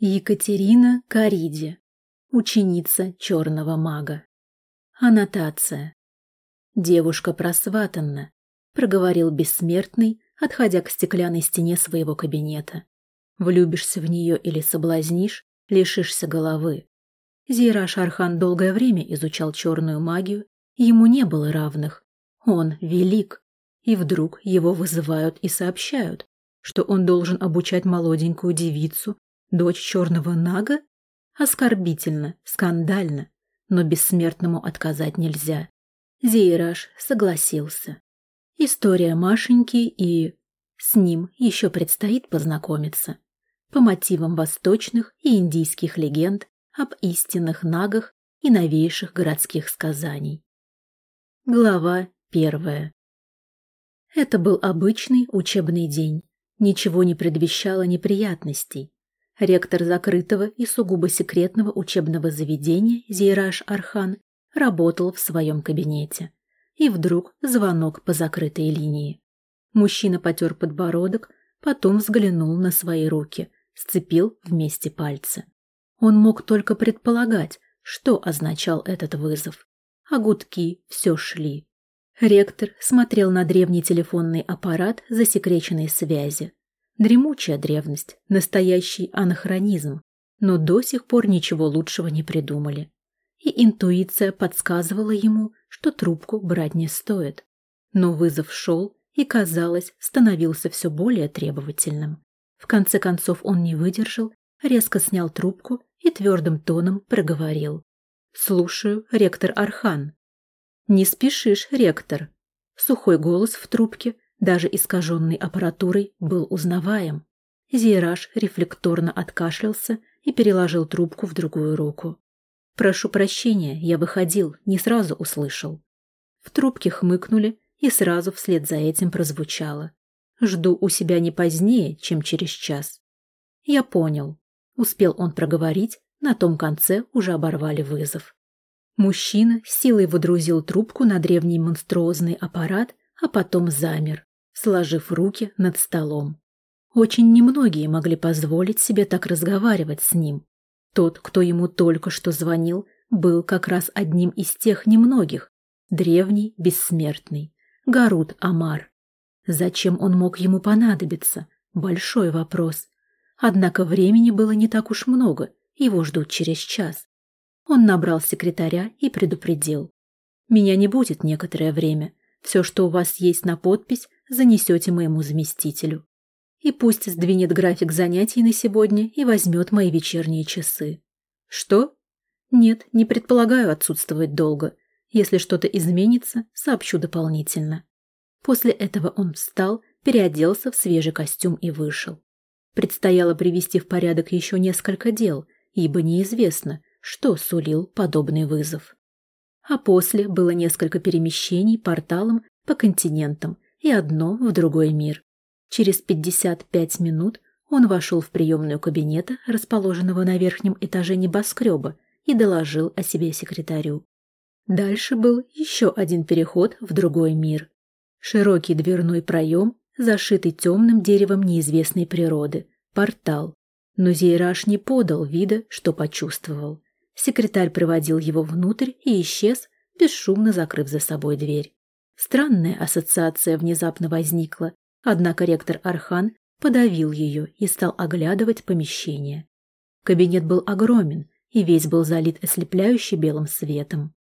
Екатерина Кариди, ученица черного мага. Аннотация. Девушка просватанна, проговорил бессмертный, отходя к стеклянной стене своего кабинета. Влюбишься в нее или соблазнишь, лишишься головы. Зейра Шархан долгое время изучал черную магию, ему не было равных. Он велик, и вдруг его вызывают и сообщают, что он должен обучать молоденькую девицу Дочь черного нага? Оскорбительно, скандально, но бессмертному отказать нельзя. Зейраж согласился. История Машеньки и... С ним еще предстоит познакомиться. По мотивам восточных и индийских легенд об истинных нагах и новейших городских сказаний. Глава первая. Это был обычный учебный день. Ничего не предвещало неприятностей. Ректор закрытого и сугубо секретного учебного заведения Зейраж Архан работал в своем кабинете. И вдруг звонок по закрытой линии. Мужчина потер подбородок, потом взглянул на свои руки, сцепил вместе пальцы. Он мог только предполагать, что означал этот вызов. А гудки все шли. Ректор смотрел на древний телефонный аппарат засекреченной связи, Дремучая древность, настоящий анахронизм, но до сих пор ничего лучшего не придумали. И интуиция подсказывала ему, что трубку брать не стоит. Но вызов шел и, казалось, становился все более требовательным. В конце концов он не выдержал, резко снял трубку и твердым тоном проговорил. «Слушаю, ректор Архан». «Не спешишь, ректор». Сухой голос в трубке даже искаженный аппаратурой, был узнаваем. Зейраж рефлекторно откашлялся и переложил трубку в другую руку. «Прошу прощения, я выходил, не сразу услышал». В трубке хмыкнули, и сразу вслед за этим прозвучало. «Жду у себя не позднее, чем через час». «Я понял», — успел он проговорить, на том конце уже оборвали вызов. Мужчина силой водрузил трубку на древний монструозный аппарат, а потом замер сложив руки над столом. Очень немногие могли позволить себе так разговаривать с ним. Тот, кто ему только что звонил, был как раз одним из тех немногих, древний, бессмертный, Гарут Амар. Зачем он мог ему понадобиться? Большой вопрос. Однако времени было не так уж много, его ждут через час. Он набрал секретаря и предупредил. «Меня не будет некоторое время. Все, что у вас есть на подпись, занесете моему заместителю. И пусть сдвинет график занятий на сегодня и возьмет мои вечерние часы. Что? Нет, не предполагаю отсутствовать долго. Если что-то изменится, сообщу дополнительно. После этого он встал, переоделся в свежий костюм и вышел. Предстояло привести в порядок еще несколько дел, ибо неизвестно, что сулил подобный вызов. А после было несколько перемещений порталом по континентам и одно в другой мир. Через 55 минут он вошел в приемную кабинета, расположенного на верхнем этаже небоскреба, и доложил о себе секретарю. Дальше был еще один переход в другой мир. Широкий дверной проем, зашитый темным деревом неизвестной природы, портал. Но Зейраж не подал вида, что почувствовал. Секретарь проводил его внутрь и исчез, бесшумно закрыв за собой дверь. Странная ассоциация внезапно возникла, однако ректор Архан подавил ее и стал оглядывать помещение. Кабинет был огромен и весь был залит ослепляюще белым светом.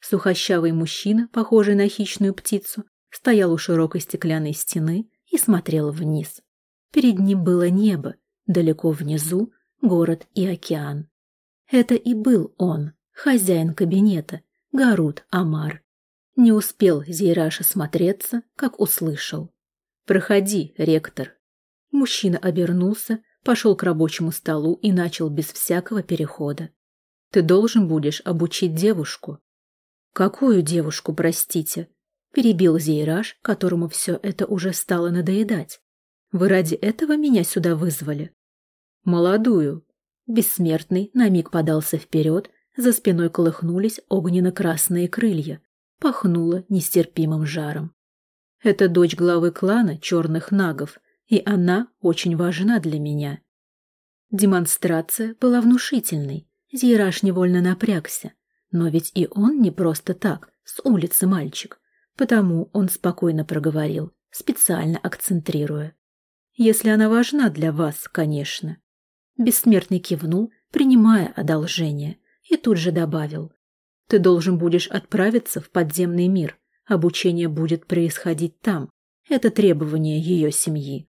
Сухощавый мужчина, похожий на хищную птицу, стоял у широкой стеклянной стены и смотрел вниз. Перед ним было небо, далеко внизу город и океан. Это и был он, хозяин кабинета, Гарут Амар. Не успел Зейраш осмотреться, как услышал. «Проходи, ректор». Мужчина обернулся, пошел к рабочему столу и начал без всякого перехода. «Ты должен будешь обучить девушку». «Какую девушку, простите?» Перебил Зейраж, которому все это уже стало надоедать. «Вы ради этого меня сюда вызвали?» «Молодую». Бессмертный на миг подался вперед, за спиной колыхнулись огненно-красные крылья, пахнуло нестерпимым жаром. Это дочь главы клана черных нагов, и она очень важна для меня. Демонстрация была внушительной. Зираж невольно напрягся. Но ведь и он не просто так, с улицы мальчик. Потому он спокойно проговорил, специально акцентрируя. «Если она важна для вас, конечно». Бессмертный кивнул, принимая одолжение, и тут же добавил. «Ты должен будешь отправиться в подземный мир. Обучение будет происходить там. Это требование ее семьи».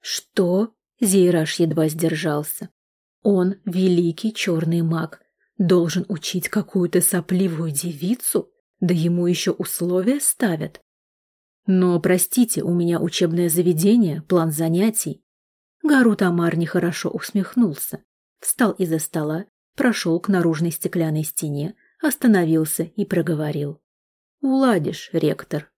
«Что?» — Зейраж едва сдержался. «Он, великий черный маг, должен учить какую-то сопливую девицу?» Да ему еще условия ставят. Но, простите, у меня учебное заведение, план занятий. Гарут Амар нехорошо усмехнулся, встал из-за стола, прошел к наружной стеклянной стене, остановился и проговорил. «Уладишь, ректор».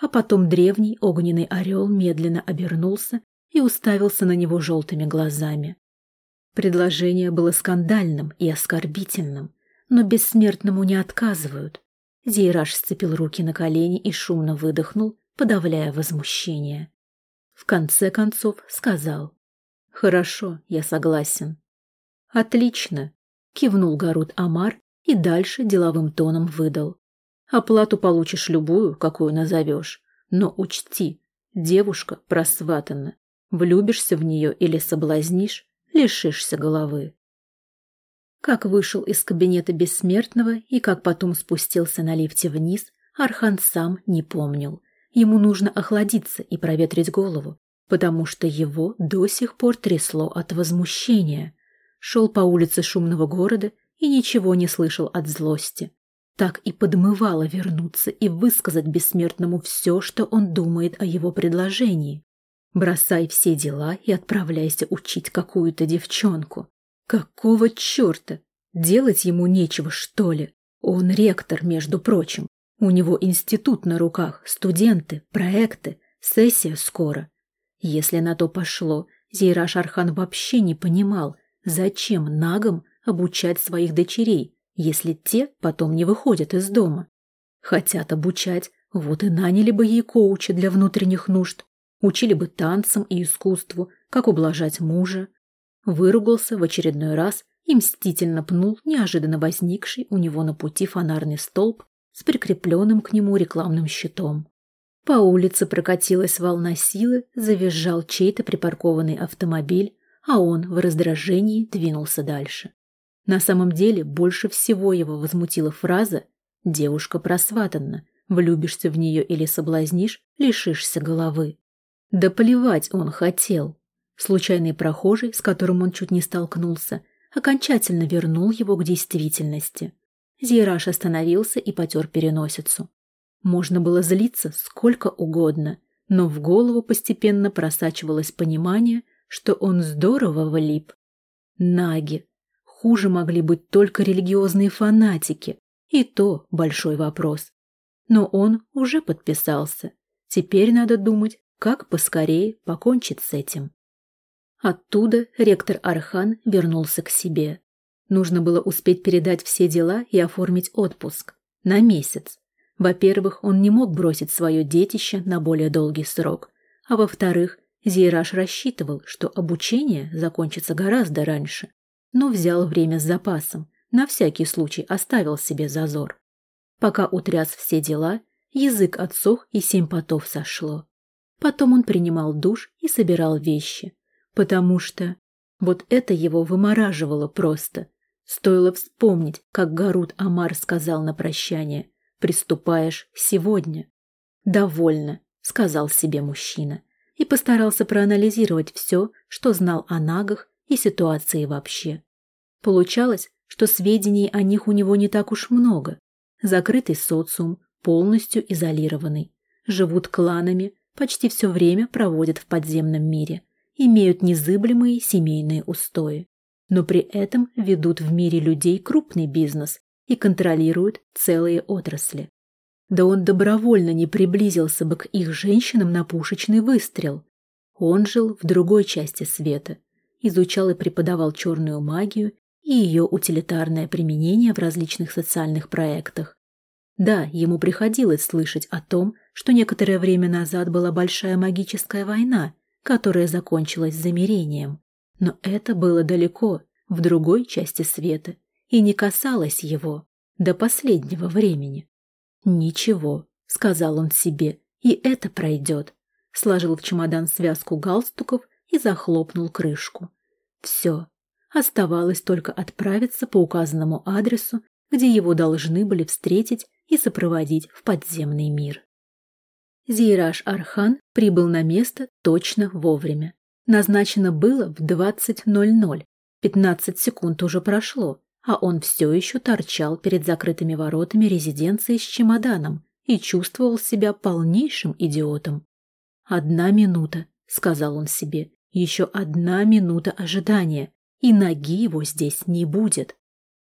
А потом древний огненный орел медленно обернулся и уставился на него желтыми глазами. Предложение было скандальным и оскорбительным, но бессмертному не отказывают. Зейраж сцепил руки на колени и шумно выдохнул, подавляя возмущение. В конце концов сказал. «Хорошо, я согласен». «Отлично», — кивнул Гарут Амар и дальше деловым тоном выдал. «Оплату получишь любую, какую назовешь, но учти, девушка просватана. Влюбишься в нее или соблазнишь, лишишься головы». Как вышел из кабинета Бессмертного и как потом спустился на лифте вниз, Архан сам не помнил. Ему нужно охладиться и проветрить голову, потому что его до сих пор трясло от возмущения. Шел по улице шумного города и ничего не слышал от злости. Так и подмывало вернуться и высказать Бессмертному все, что он думает о его предложении. Бросай все дела и отправляйся учить какую-то девчонку. Какого черта? Делать ему нечего, что ли? Он ректор, между прочим. У него институт на руках, студенты, проекты, сессия скоро. Если на то пошло, Зейраш Архан вообще не понимал, зачем нагам обучать своих дочерей, если те потом не выходят из дома. Хотят обучать, вот и наняли бы ей коуча для внутренних нужд, учили бы танцам и искусству, как ублажать мужа, выругался в очередной раз и мстительно пнул неожиданно возникший у него на пути фонарный столб с прикрепленным к нему рекламным щитом. По улице прокатилась волна силы, завизжал чей-то припаркованный автомобиль, а он в раздражении двинулся дальше. На самом деле больше всего его возмутила фраза «девушка просватанна, влюбишься в нее или соблазнишь, лишишься головы». Да плевать он хотел. Случайный прохожий, с которым он чуть не столкнулся, окончательно вернул его к действительности. Зейраж остановился и потер переносицу. Можно было злиться сколько угодно, но в голову постепенно просачивалось понимание, что он здорово влип. Наги. Хуже могли быть только религиозные фанатики, и то большой вопрос. Но он уже подписался. Теперь надо думать, как поскорее покончить с этим. Оттуда ректор Архан вернулся к себе. Нужно было успеть передать все дела и оформить отпуск. На месяц. Во-первых, он не мог бросить свое детище на более долгий срок. А во-вторых, Зейраж рассчитывал, что обучение закончится гораздо раньше. Но взял время с запасом, на всякий случай оставил себе зазор. Пока утряс все дела, язык отсох и семь потов сошло. Потом он принимал душ и собирал вещи потому что вот это его вымораживало просто. Стоило вспомнить, как Гарут Амар сказал на прощание «Приступаешь сегодня». «Довольно», — сказал себе мужчина, и постарался проанализировать все, что знал о нагах и ситуации вообще. Получалось, что сведений о них у него не так уж много. Закрытый социум, полностью изолированный. Живут кланами, почти все время проводят в подземном мире имеют незыблемые семейные устои, но при этом ведут в мире людей крупный бизнес и контролируют целые отрасли. Да он добровольно не приблизился бы к их женщинам на пушечный выстрел. Он жил в другой части света, изучал и преподавал черную магию и ее утилитарное применение в различных социальных проектах. Да, ему приходилось слышать о том, что некоторое время назад была большая магическая война, которая закончилась замерением. Но это было далеко, в другой части света, и не касалось его до последнего времени. «Ничего», — сказал он себе, — «и это пройдет». Сложил в чемодан связку галстуков и захлопнул крышку. Все. Оставалось только отправиться по указанному адресу, где его должны были встретить и сопроводить в подземный мир. Зейраж Архан прибыл на место точно вовремя. Назначено было в 20.00. 15 секунд уже прошло, а он все еще торчал перед закрытыми воротами резиденции с чемоданом и чувствовал себя полнейшим идиотом. «Одна минута», — сказал он себе, — «еще одна минута ожидания, и ноги его здесь не будет.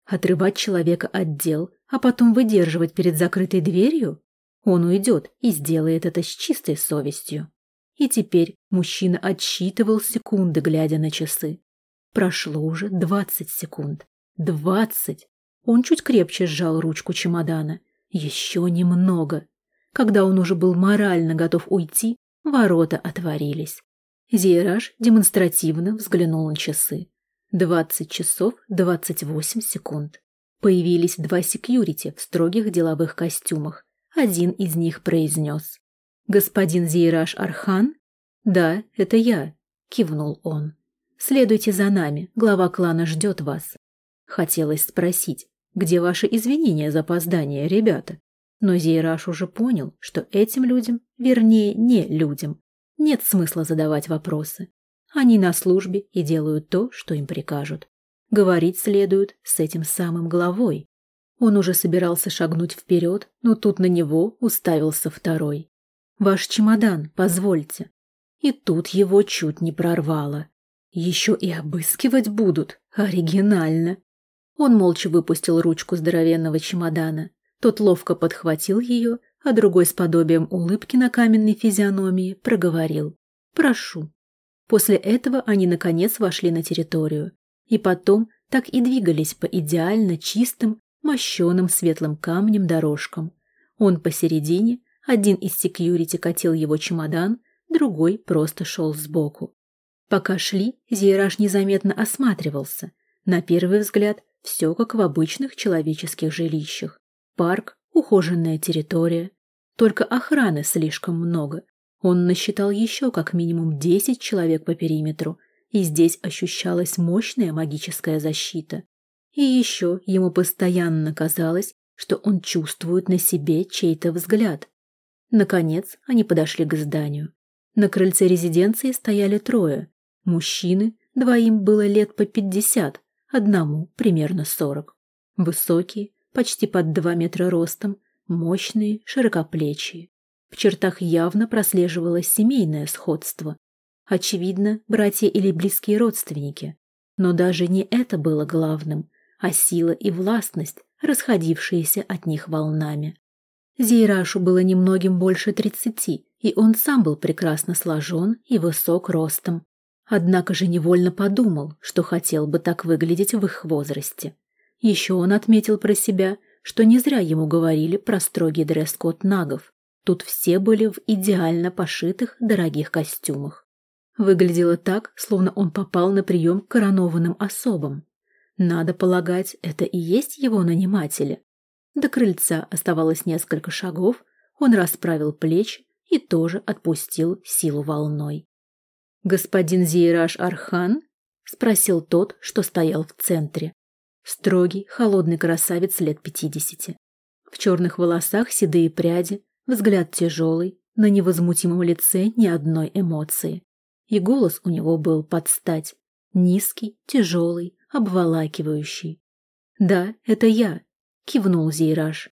Отрывать человека от дел, а потом выдерживать перед закрытой дверью? Он уйдет и сделает это с чистой совестью. И теперь мужчина отсчитывал секунды, глядя на часы. Прошло уже двадцать секунд. Двадцать! Он чуть крепче сжал ручку чемодана. Еще немного. Когда он уже был морально готов уйти, ворота отворились. Зейраж демонстративно взглянул на часы. Двадцать часов двадцать восемь секунд. Появились два секьюрити в строгих деловых костюмах. Один из них произнес. «Господин Зейраж Архан?» «Да, это я», — кивнул он. «Следуйте за нами, глава клана ждет вас». Хотелось спросить, где ваши извинения за опоздание, ребята? Но Зейраж уже понял, что этим людям, вернее, не людям, нет смысла задавать вопросы. Они на службе и делают то, что им прикажут. Говорить следует с этим самым главой, он уже собирался шагнуть вперед, но тут на него уставился второй. «Ваш чемодан, позвольте». И тут его чуть не прорвало. Еще и обыскивать будут. Оригинально. Он молча выпустил ручку здоровенного чемодана. Тот ловко подхватил ее, а другой с подобием улыбки на каменной физиономии проговорил. «Прошу». После этого они, наконец, вошли на территорию. И потом так и двигались по идеально чистым, мощеным светлым камнем дорожкам. Он посередине, один из секьюрити катил его чемодан, другой просто шел сбоку. Пока шли, Зейраж незаметно осматривался. На первый взгляд, все как в обычных человеческих жилищах. Парк, ухоженная территория. Только охраны слишком много. Он насчитал еще как минимум 10 человек по периметру, и здесь ощущалась мощная магическая защита. И еще ему постоянно казалось, что он чувствует на себе чей-то взгляд. Наконец они подошли к зданию. На крыльце резиденции стояли трое. Мужчины, двоим было лет по пятьдесят, одному примерно сорок. Высокие, почти под два метра ростом, мощные, широкоплечие. В чертах явно прослеживалось семейное сходство. Очевидно, братья или близкие родственники. Но даже не это было главным а сила и властность, расходившиеся от них волнами. Зейрашу было немногим больше тридцати, и он сам был прекрасно сложен и высок ростом. Однако же невольно подумал, что хотел бы так выглядеть в их возрасте. Еще он отметил про себя, что не зря ему говорили про строгий дресс-код нагов. Тут все были в идеально пошитых дорогих костюмах. Выглядело так, словно он попал на прием к коронованным особам. Надо полагать, это и есть его наниматели. До крыльца оставалось несколько шагов, он расправил плечи и тоже отпустил силу волной. «Господин Зейраж Архан?» — спросил тот, что стоял в центре. Строгий, холодный красавец лет пятидесяти. В черных волосах седые пряди, взгляд тяжелый, на невозмутимом лице ни одной эмоции. И голос у него был под стать. Низкий, тяжелый, обволакивающий. «Да, это я», — кивнул Зейраж.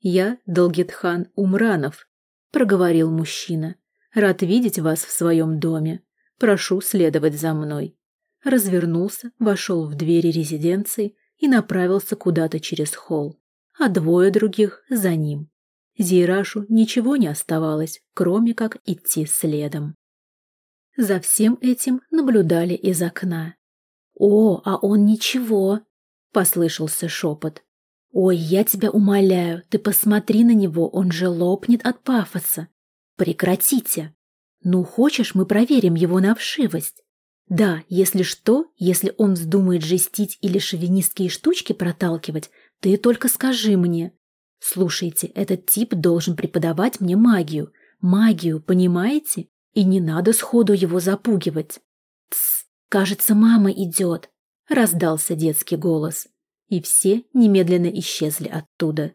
«Я Долгетхан Умранов», — проговорил мужчина. «Рад видеть вас в своем доме. Прошу следовать за мной». Развернулся, вошел в двери резиденции и направился куда-то через холл, а двое других за ним. Зейрашу ничего не оставалось, кроме как идти следом. За всем этим наблюдали из окна. «О, а он ничего!» — послышался шепот. «Ой, я тебя умоляю, ты посмотри на него, он же лопнет от пафоса. Прекратите! Ну, хочешь, мы проверим его на вшивость?» Да, если что, если он вздумает жестить или шовинистские штучки проталкивать, ты только скажи мне. Слушайте, этот тип должен преподавать мне магию. Магию, понимаете? И не надо сходу его запугивать. Тсс, кажется, мама идет. Раздался детский голос. И все немедленно исчезли оттуда.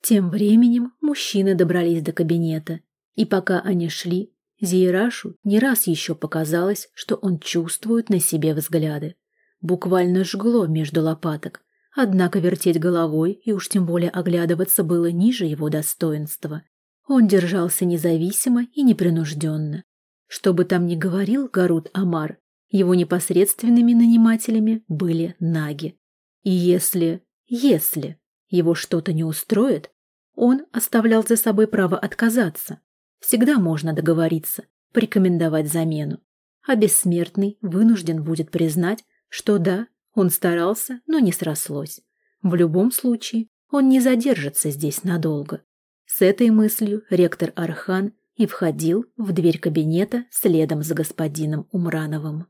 Тем временем мужчины добрались до кабинета. И пока они шли, Зейрашу не раз еще показалось, что он чувствует на себе взгляды. Буквально жгло между лопаток, однако вертеть головой и уж тем более оглядываться было ниже его достоинства. Он держался независимо и непринужденно. Что бы там ни говорил Гарут Амар, его непосредственными нанимателями были наги. И если, если его что-то не устроит, он оставлял за собой право отказаться. Всегда можно договориться, порекомендовать замену. А бессмертный вынужден будет признать, что да, он старался, но не срослось. В любом случае, он не задержится здесь надолго. С этой мыслью ректор Архан и входил в дверь кабинета следом за господином Умрановым.